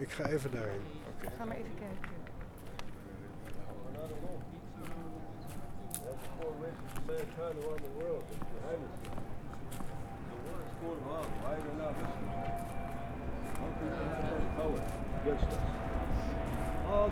Ik ga even daarheen. Ga maar even kijken. All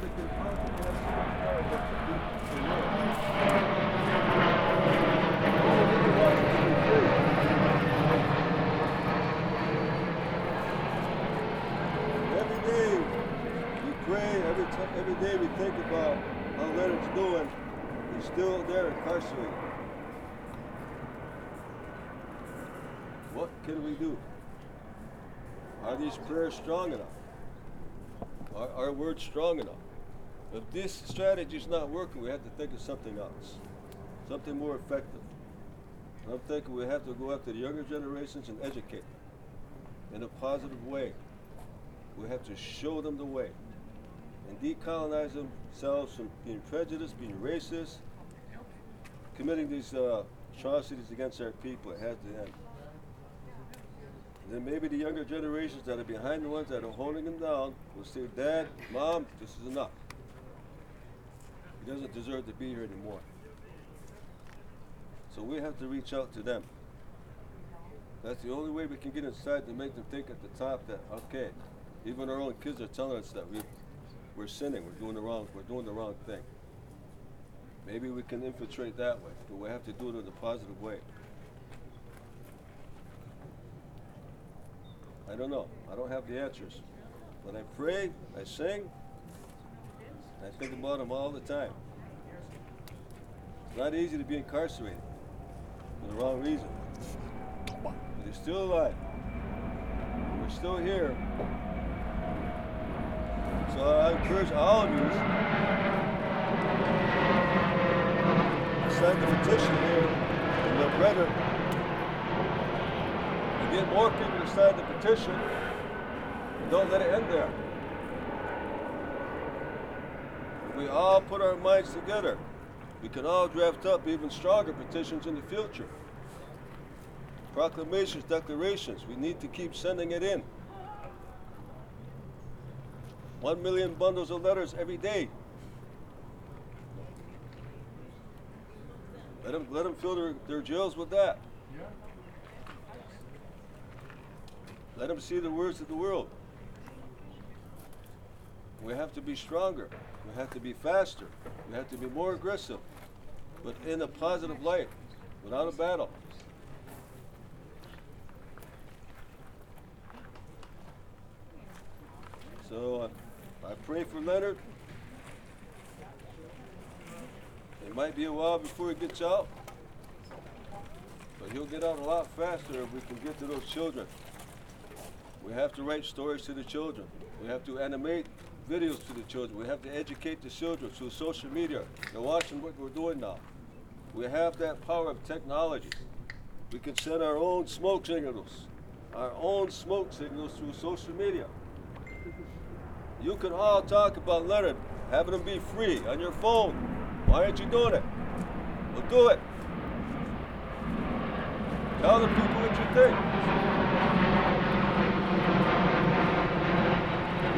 we think about how Leonard's doing. He's still there incarcerated. What can we do? Are these prayers strong enough? Are our words strong enough? If this strategy is not working, we have to think of something else, something more effective. I'm thinking we have to go after the younger generations and educate them in a positive way. We have to show them the way and decolonize themselves from being prejudiced, being racist, committing these uh, atrocities against our people. It has to end. And then maybe the younger generations that are behind the ones that are holding them down will say, Dad, Mom, this is enough. He doesn't deserve to be here anymore. So we have to reach out to them. That's the only way we can get inside to make them think at the top that, okay, even our own kids are telling us that we, we're sinning, we're doing the wrong, we're doing the wrong thing. Maybe we can infiltrate that way, but we have to do it in a positive way. I don't know. I don't have the answers. But I pray, I sing, I think about them all the time. It's not easy to be incarcerated for the wrong reason. But you're still alive. We're still here. So I encourage all of you to sign the petition here in the brother to get more people to sign the petition and don't let it end there. If we all put our minds together, we can all draft up even stronger petitions in the future. Proclamations, declarations, we need to keep sending it in. One million bundles of letters every day. Let them, let them fill their, their jails with that. Let them see the words of the world. We have to be stronger. We have to be faster. We have to be more aggressive, but in a positive light, without a battle. So uh, I pray for Leonard. It might be a while before he gets out, but he'll get out a lot faster if we can get to those children. We have to write stories to the children. We have to animate videos to the children. We have to educate the children through social media. They're watching what we're doing now. We have that power of technology. We can send our own smoke signals, our own smoke signals through social media. You can all talk about Leonard, having him be free on your phone. Why aren't you doing it? Well, do it. Tell the people what you think.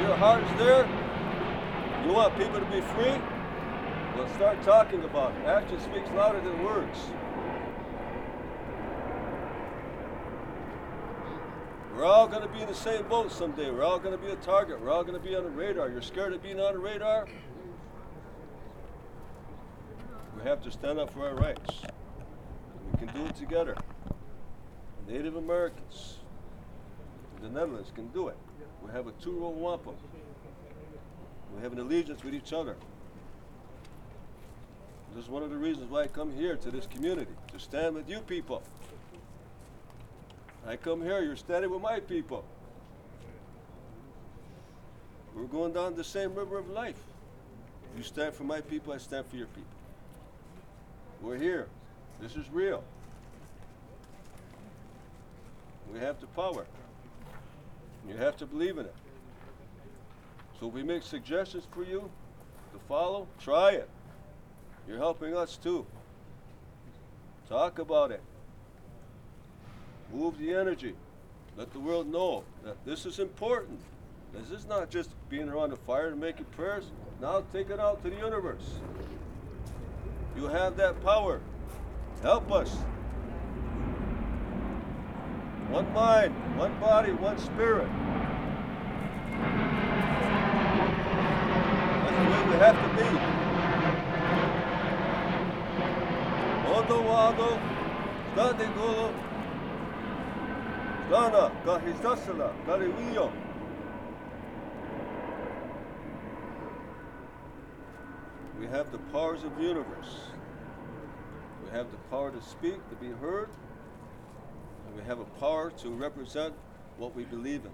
Your heart is there, you want people to be free, well, start talking about it. Action speaks louder than words. We're all going to be in the same boat someday. We're all going to be a target. We're all going to be on the radar. You're scared of being on the radar? We have to stand up for our rights. We can do it together. Native Americans the Netherlands can do it. We have a two-row wampum. We have an allegiance with each other. This is one of the reasons why I come here to this community, to stand with you people. I come here, you're standing with my people. We're going down the same river of life. You stand for my people, I stand for your people. We're here. This is real. We have the power. You have to believe in it. So we make suggestions for you to follow, try it. You're helping us too. Talk about it. Move the energy. Let the world know that this is important. This is not just being around the fire and making prayers. Now take it out to the universe. You have that power. Help us. One mind, one body, one spirit. That's the way we have to be. Odo wado, stade We have the powers of the universe. We have the power to speak, to be heard, and we have a power to represent what we believe in.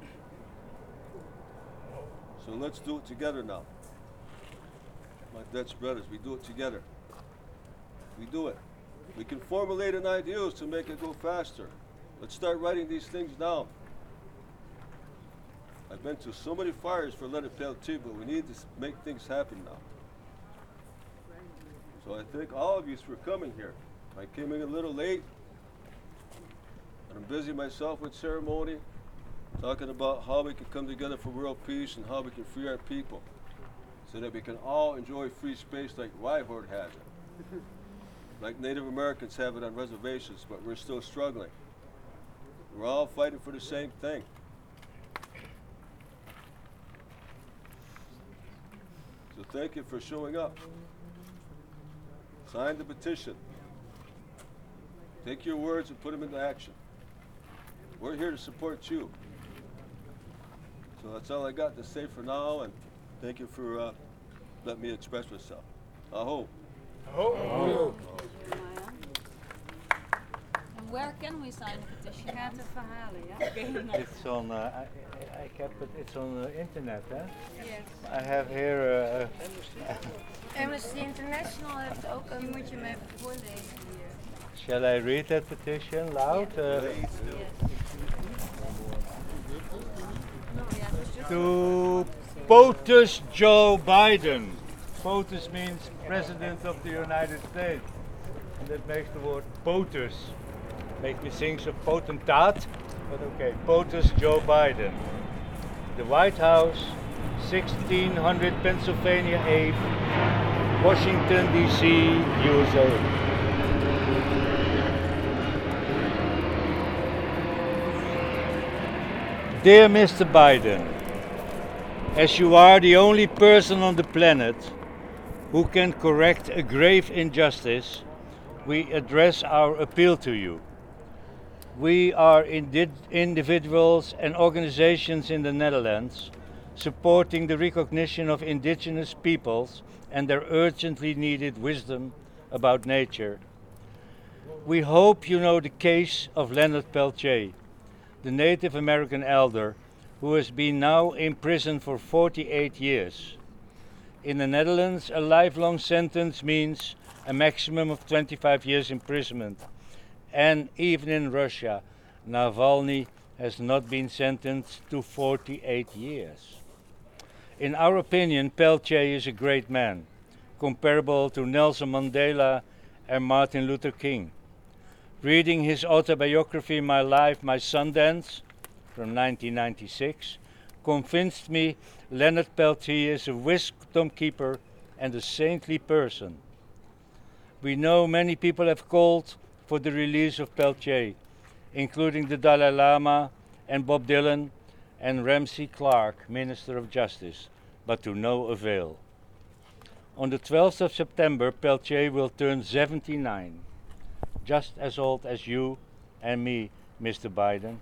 So let's do it together now. My Dutch brothers, we do it together. We do it. We can formulate an ideas to make it go faster. Let's start writing these things down. I've been to so many fires for Leonard Peltier, but we need to make things happen now. So I thank all of you for coming here. I came in a little late, and I'm busy myself with ceremony, talking about how we can come together for world peace and how we can free our people, so that we can all enjoy free space like Ruigoord has it, like Native Americans have it on reservations, but we're still struggling. We're all fighting for the same thing. So thank you for showing up. Sign the petition. Take your words and put them into action. We're here to support you. So that's all I got to say for now, and thank you for uh, letting me express myself. Aho. And where can we sign a petition? Je gaat de verhalen, ja? It's on. Uh, I, I- kept it. It's on the internet, hè? Yes. I have here. Uh, Amnesty International heeft ook een... moet je hem even voorlezen hier. shall I read that petition loud? Uh, to POTUS Joe Biden. POTUS means President of the United States. And that makes the word POTUS. Make me think of potentat, but okay. POTUS Joe Biden. The White House, 1600 Pennsylvania Ave, Washington, D.C., USA. Dear Mr. Biden, as you are the only person on the planet who can correct a grave injustice, we address our appeal to you. We are indi- individuals and organizations in the Netherlands supporting the recognition of indigenous peoples and their urgently needed wisdom about nature. We hope you know the case of Leonard Peltier, the Native American elder who has been now in prison for 48 years. In the Netherlands, a lifelong sentence means a maximum of 25 years imprisonment. And even in Russia, Navalny has not been sentenced to 48 years. In our opinion, Peltier is a great man, comparable to Nelson Mandela and Martin Luther King. Reading his autobiography, My Life, My Sundance, from 1996, convinced me Leonard Peltier is a wisdom keeper and a saintly person. We know many people have called for the release of Peltier, including the Dalai Lama and Bob Dylan and Ramsey Clark, Minister of Justice, but to no avail. On the 12th of September, Peltier will turn 79, just as old as you and me, Mr. Biden.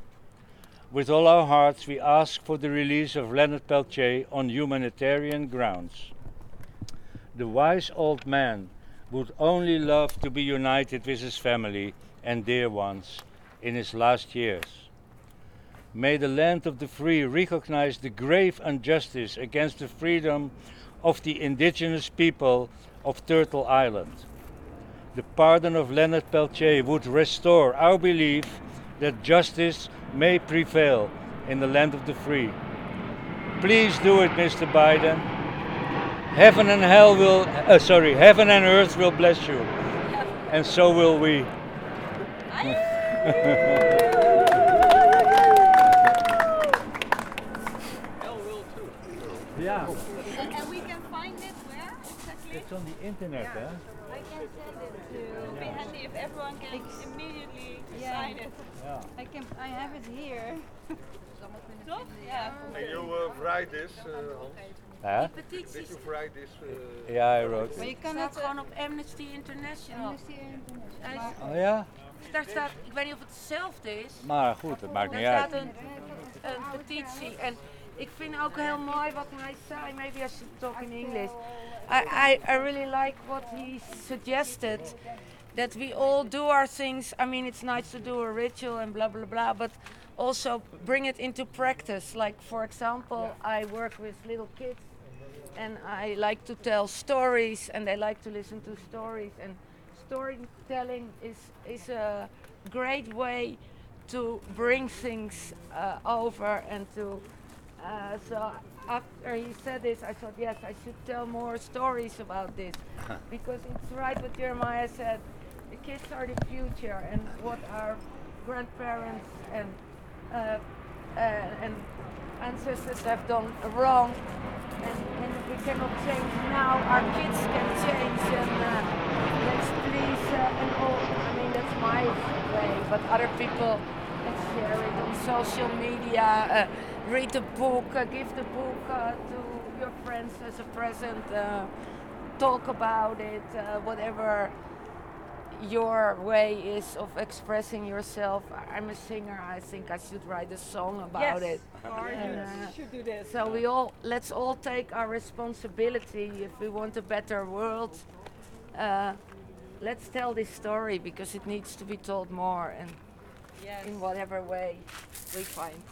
With all our hearts, we ask for the release of Leonard Peltier on humanitarian grounds. The wise old man would only love to be united with his family and dear ones in his last years. May the land of the free recognize the grave injustice against the freedom of the indigenous people of Turtle Island. The pardon of Leonard Peltier would restore our belief that justice may prevail in the land of the free. Please do it, Mr. Biden. Heaven and hell will, uh, sorry, heaven and earth will bless you, and so will we. Hell will Yeah, And, we can find it where exactly? it's on the internet, huh? I can send it It would be to. handy if everyone can immediately Yeah. sign it. Yeah. I can. I have it here. Toch? Yeah. And you uh, write this, uh, Hans? Huh? Did you write this? Uh, Yeah, I wrote Maar je kan het gewoon op Amnesty International. Amnesty International. Oh ja? Daar staat, ik weet niet of het hetzelfde is. Maar goed, het maakt niet staat uit. een, een petitie. En ik vind ook heel mooi wat hij zei. Maybe I should talk in English. I, I, I really like what he suggested. That we all do our things. I mean, it's nice to do a ritual and blah blah blah, but also bring it into practice. Like, for example, I work with little kids and I like to tell stories and they like to listen to stories and storytelling is is a great way to bring things uh, over and to uh, so after he said this I thought yes I should tell more stories about this. Because it's right what Jeremiah said the kids are the future and what our grandparents and uh, uh, and ancestors have done wrong we cannot change now. Our kids can change, and uh, let's please uh, and all. I mean, that's my way, but other people can share it on social media. Uh, read the book, uh, give the book uh, to your friends as a present. Uh, talk about it, whatever your way is of expressing yourself. I- I'm a singer. I think I should write a song about it. And, uh, should do this. so we all let's all take our responsibility if we want a better world. Uh, let's tell this story because it needs to be told more and Yes. in whatever way we find.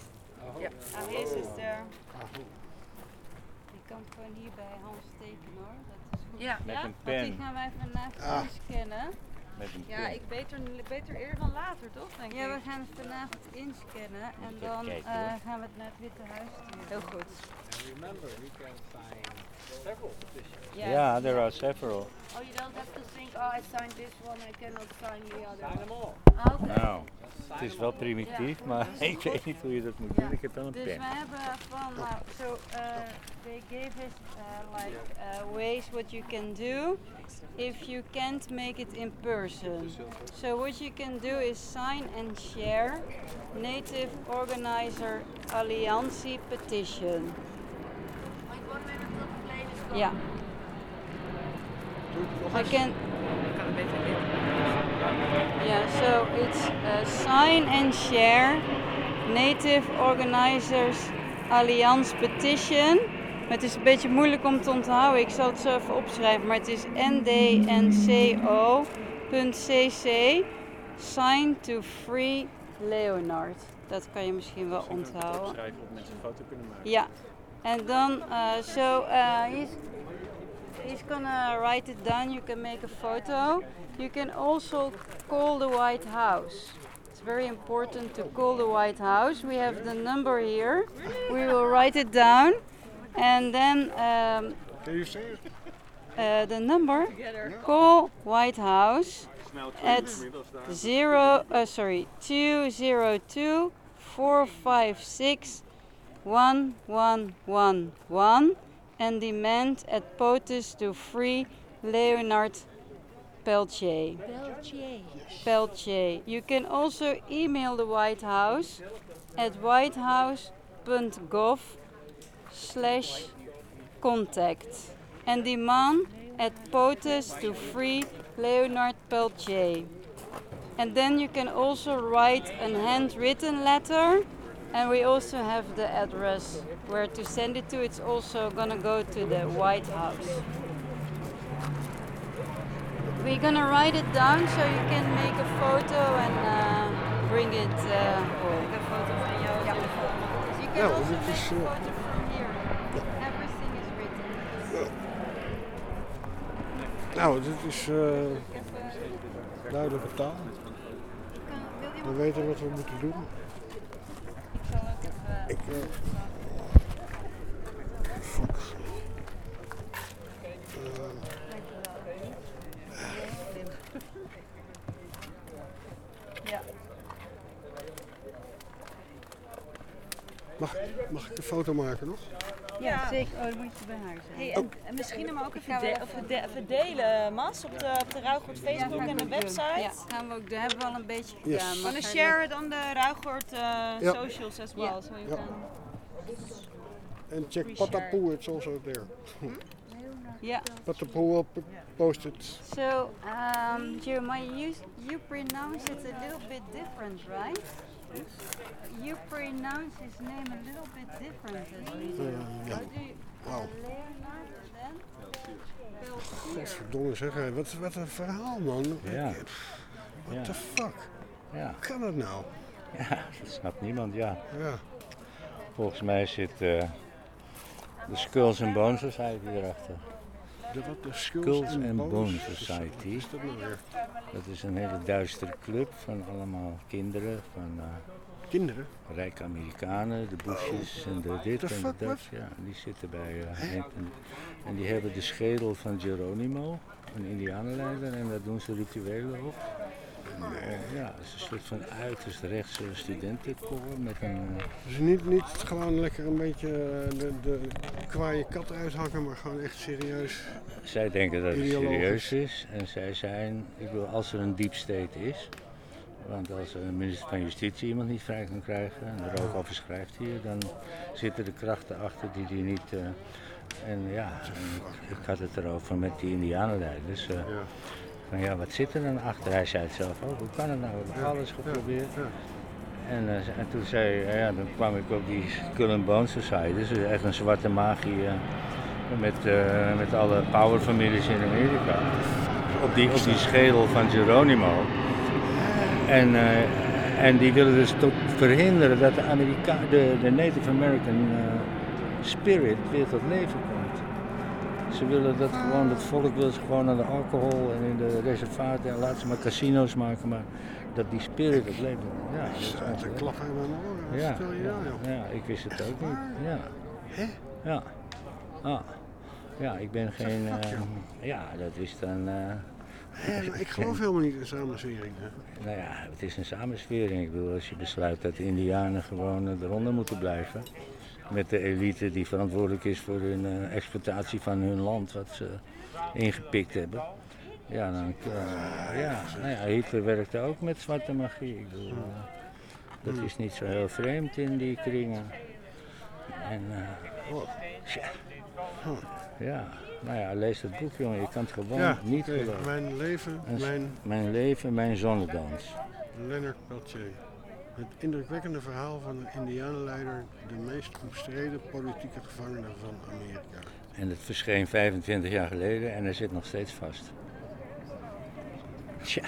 Yeah. Ah, deze is er. Je kan het gewoon hier bij Hans tekenen hoor. Dat is goed. Ja. Met Ja? een Want die pen. gaan wij vandaag Ah. inscannen. Met een Ja, ik beter, beter eerder dan later, toch? Denk Ja, ik. we gaan het vanavond inscannen en dan kijken, eh, gaan we het naar het Witte Huis sturen. Heel goed. remember, we can sign several petitions. Yeah, there are several. Oh, you don't have to think, oh, I signed this one, I cannot sign the other Sign one. them all. Ah, Oké. Nou, het is wel primitief, maar ik weet niet hoe je dat moet doen. Ik heb wel een Dus pen. we hebben van, nou, so uh, they gave us uh, like uh, ways what you can do if you can't make it in person. So what you can do is sign and share Native Organizer Alliantie petition. Yeah. I can. Yeah, so it's uh, sign and share Native Organizers Alliance Petition. Maar het is een beetje moeilijk om te onthouden. Ik zal het zo even opschrijven. Maar het is ndnco.cc Sign to Free Leonard. Dat kan je misschien wel onthouden. Opschrijven of mensen een foto kunnen maken. Ja, en then uh, so uh, he's, he's gonna write it down. You can make a photo. You can also call the White House. It's very important to call the White House. We have the number here. We will write it down. And then um, Can you say it? uh, the number, call White House at zero, uh, sorry, two zero two four five six one one one one, and demand at POTUS to free Leonard Peltier. Peltier. You can also email the White House at whitehouse.gov slash contact and demand at POTUS to free Leonard Peltier. And then you can also write a handwritten letter and we also have the address where to send it to. It's also gonna go to the White House. We're gonna write it down so you can make a photo and uh, bring it uh, home. Een foto van jou. Ja. You can also make is, a eh, photo from here. Everything is written. Nou, dit is eh, duidelijke taal. Wil We weten wat we moeten doen. Ik zal ook even... Ik, eh, Mag, mag ik een foto maken nog? Ja, zeker. Oh, dat moet je bij haar zijn. Hey, en, en misschien hem ook even, de- of de- even delen, Mas, op de, op de Ruigoord Facebook en de website. Ja, gaan we ook, dat hebben we al een beetje Yes. gedaan. Maar ga share it on the Ruigoord uh, Ja. socials as well, so you Ja. can... And check. Patapoe, it's also there. Yeah. Patapoe will p- post it. So, um, Jeremiah, you, you pronounce it a little bit different, right? You pronounce his name a little bit different. Wauw. Leonard then? Godverdomme zeg, wat, wat een verhaal man. Ja. What Ja. the fuck? Ja, Hoe kan dat nou? ja, dat snapt niemand. Ja, Ja. volgens mij zit eh, de Skulls and Bones Society erachter. De, Skulls, and Bones Society. Dat nou? Dat is een hele duistere club van allemaal kinderen, van eh, Kinderen? rijke Amerikanen, de Bushes en de dit en de dat. Ja, die zitten bij. en, en- en die hebben de schedel van Geronimo, een indianenleider, en daar doen ze rituelen op. En, ja, het is een soort van uiterst rechtse studentenkoor met een. Dus niet, niet gewoon lekker een beetje eh, de, de kwaaie kat uithangen, maar gewoon echt serieus. Zij denken dat het serieus is en zij zijn, ik wil, als er een deep state is, want als een minister van Justitie iemand niet vrij kan krijgen en er ook over schrijft hier, dan zitten de krachten achter die die niet. eh, en ja, en ik, ik had het erover met die Indianenleiders. eh, Ja. Van ja, wat zit er dan achter? Hij zei het zelf ook, hoe kan het nou? We hebben alles geprobeerd. En, eh, en toen zei ja, ja, dan kwam ik op die Skull and Bone Society, dus echt een zwarte magie eh, met, eh, met alle powerfamilies in Amerika. Op die, op die schedel van Geronimo. En, eh, en die willen dus tot verhinderen dat de, Amerika de, de Native American eh, spirit weer tot leven komt. Ze willen dat gewoon, het volk wil ze gewoon aan de alcohol en in de reservaten en laten ze maar casino's maken, maar dat die spirit het leven. Ja, dat is ongelooflijk. klap Ja, stel je ja, joh? ja, ik wist het ook niet. Ja. Hè? Ja. Ah. Ja, ik ben geen. eh, ja, dat is dan. eh, maar ik geloof helemaal niet in samenzwering. hè. nou ja, het is een samenswering. Ik bedoel, als je besluit dat de Indianen gewoon eh, eronder moeten blijven. Met de elite die verantwoordelijk is voor hun eh, exploitatie van hun land, wat ze ingepikt hebben. Ja, dan. eh, ja, nou ja, Hitler werkte ook met zwarte magie. Ik bedoel, eh, dat is niet zo heel vreemd in die kringen. En. Oh. Ja, nou ja, lees het boek, jongen. Je kan het gewoon Ja, niet geloven. Mijn leven, mijn Mijn leven, mijn zonnedans. Leonard Peltier. Het indrukwekkende verhaal van een indianenleider, de meest omstreden politieke gevangene van Amerika. En het verscheen 25 jaar geleden en hij zit nog steeds vast. Tja,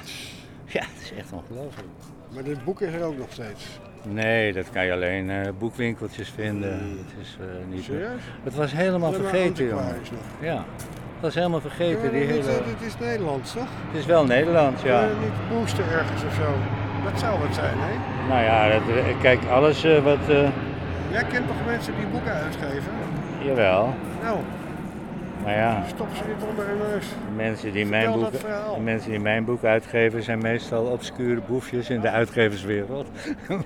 ja, het is echt ongelooflijk. Maar dit boek is er ook nog steeds. Nee, dat kan je alleen eh, boekwinkeltjes vinden. Het is eh, niet. Serieus? Het was helemaal Alleen vergeten, jongen. Ja, het was helemaal vergeten. Die hele... eh, dit is Nederlands, toch? Het is wel Nederland, ja. Niet boosten ergens of zo. Dat zou wat zijn, hè? Nou ja, dat, kijk, alles eh, wat... eh, Jij kent toch mensen die boeken uitgeven? jawel, Nou, maar ja. stop ze dit onder hun neus. Mensen die, mijn Vertel dat boek, verhaal. de mensen die mijn boek uitgeven zijn meestal obscure boefjes in de uitgeverswereld.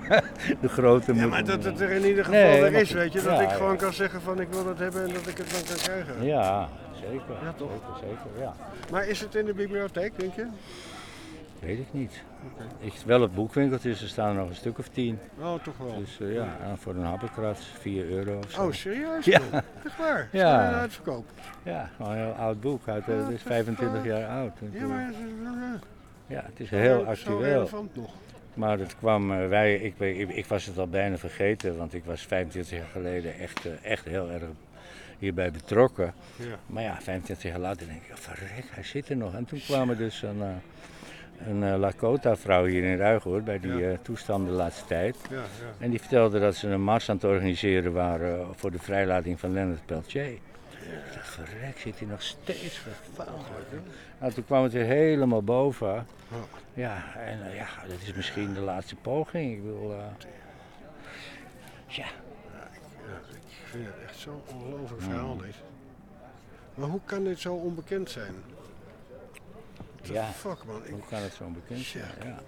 de grote Ja, maar dat het er in ieder geval Nee, er is, weet je. Dat Ja, ik ja. gewoon kan zeggen van ik wil dat hebben en dat ik het dan kan krijgen. Ja, zeker. Ja, toch? Zeker, zeker, ja. Maar is het in de bibliotheek, denk je? Weet ik niet. Ik, wel op boekwinkeltjes, er staan er nog een stuk of tien. Oh, toch wel. Dus eh, ja, en voor een happenkrat 4 euro of zo. Oh, serieus? Ja. Echt waar? Ja. In uitverkoop? Ja, een heel oud boek. Uit, eh, het is 25 jaar oud. Ja, maar Ja, het is heel actueel. relevant nog. Maar het kwam, eh, wij, ik, ik, ik was het al bijna vergeten, want ik was 25 jaar geleden echt, eh, echt heel erg hierbij betrokken. Ja. Maar ja, 25 jaar later denk ik, oh, verrek, hij zit er nog. En toen kwam er dus een, eh, een eh, Lakota-vrouw hier in Ruigoord bij die Ja. eh, toestand de laatste tijd. Ja, ja. En die vertelde dat ze een mars aan het organiseren waren voor de vrijlating van Leonard Peltier. Ik dacht, verrek, zit hij nog steeds vervuild. Nou, toen kwam het weer helemaal boven. Ja, en eh, ja, dat is misschien de laatste poging. Ik wil, eh, ja, Ik vind het echt zo'n ongelooflijk verhaal dit. Maar hoe kan dit zo onbekend zijn? The Ja. fuck man, ik, hoe kan het zo bekend zijn? Ja.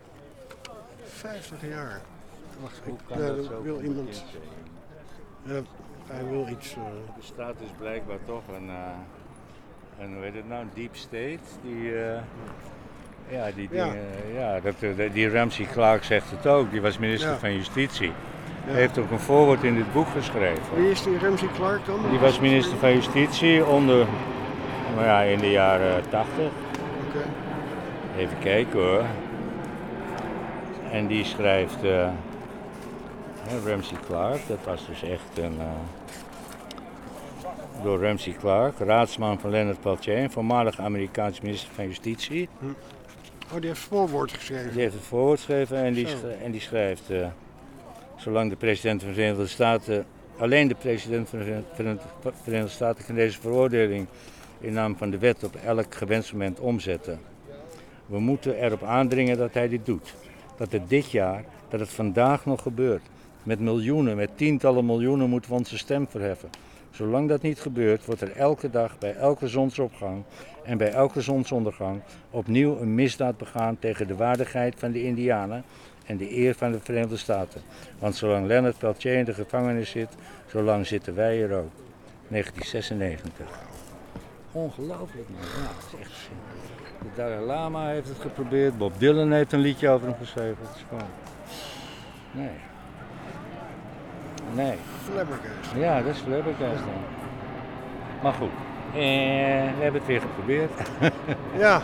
50 jaar. Wacht, Hoe ik kan eh, dat zo wil iemand... eh, hij wil iets. eh, Er staat dus blijkbaar toch een, eh, een hoe heet het nou, een deep state. Die, eh, ja, die Ja. dingen, ja, dat, eh, die Ramsey Clark zegt het ook. Die was minister Ja. van Justitie. ja. Hij heeft ook een voorwoord in dit boek geschreven. Wie is die Ramsey Clark dan? Die was minister van Justitie onder, nou ja, in de jaren 80. Even kijken hoor. En die schrijft, hè, Ramsey Clark, dat was dus echt een. eh, door Ramsey Clark, raadsman van Leonard Peltier, voormalig Amerikaans minister van Justitie. Oh, die heeft voorwoord geschreven. Die heeft het voorwoord geschreven en die, Zo. sch- en die schrijft: eh, Zolang de president van de Verenigde Staten, alleen de president van de Verenigde- Verenigde Staten kan deze veroordeling in naam van de wet op elk gewenst moment omzetten. We moeten erop aandringen dat hij dit doet. Dat het dit jaar, dat het vandaag nog gebeurt. Met miljoenen, met tientallen miljoenen moeten we onze stem verheffen. Zolang dat niet gebeurt, wordt er elke dag bij elke zonsopgang en bij elke zonsondergang opnieuw een misdaad begaan tegen de waardigheid van de Indianen en de eer van de Verenigde Staten. Want zolang Leonard Peltier in de gevangenis zit, zolang zitten wij er ook. 1996. Ongelooflijk man, ja, dat is echt... De Dalai Lama heeft het geprobeerd, Bob Dylan heeft een liedje over hem geschreven. Het is gewoon... Nee. Nee. Flabbergast. Ja, dat is flabbergasting. Maar goed, eh, we hebben het weer geprobeerd. Ja.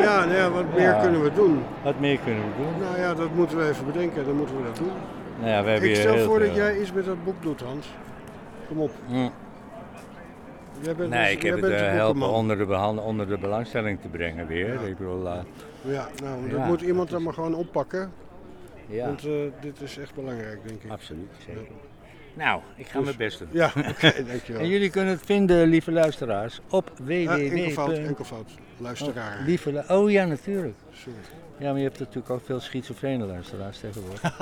Ja, nou ja, wat meer Ja. kunnen we doen? Wat meer kunnen we doen? Nou ja, dat moeten we even bedenken. Dan moeten we dat doen. Nou ja, we hebben Ik stel voor dat jij iets met dat boek doet, Hans. Kom op. Hm. Bent, Nee, dus- ik heb het eh, helpen onder de, onder de belangstelling te brengen weer. Ja. Ik bedoel, eh, Ja, nou, dat Ja, moet iemand dat dan maar gewoon oppakken. ja, Want eh, dit is echt belangrijk, denk ik. absoluut, zeker. Nou, ik ga Dus- mijn best doen. Ja, oké, dankjewel. En jullie kunnen het vinden, lieve luisteraars, op www. Ah, enkelvoud, enkelvoud. Luisteraar. Oh, lieve oh ja, natuurlijk. Sorry. Ja, maar je hebt natuurlijk ook veel schizofrene luisteraars tegenwoordig.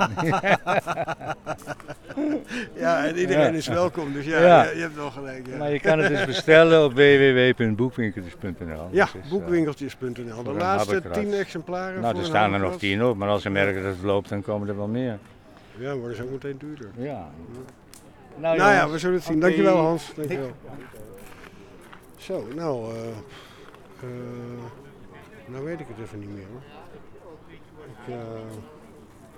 Ja, en iedereen Ja. is welkom, dus ja, Ja. Je, je hebt wel gelijk. Ja, Maar je kan het dus bestellen op www.boekwinkeltjes.nl. ja eh, boekwinkeltjes.nl. De laatste tien exemplaren. Nou, voor er staan er nog tien op, maar als ze merken dat het loopt, dan komen er wel meer. Ja, worden ze ook meteen duurder. Ja. Nou ja, jongens, we zullen het zien. Dankjewel Hans. Dankjewel. Zo, nou, eh eh, nou weet ik het even niet meer hoor. Ik, eh,